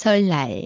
설날.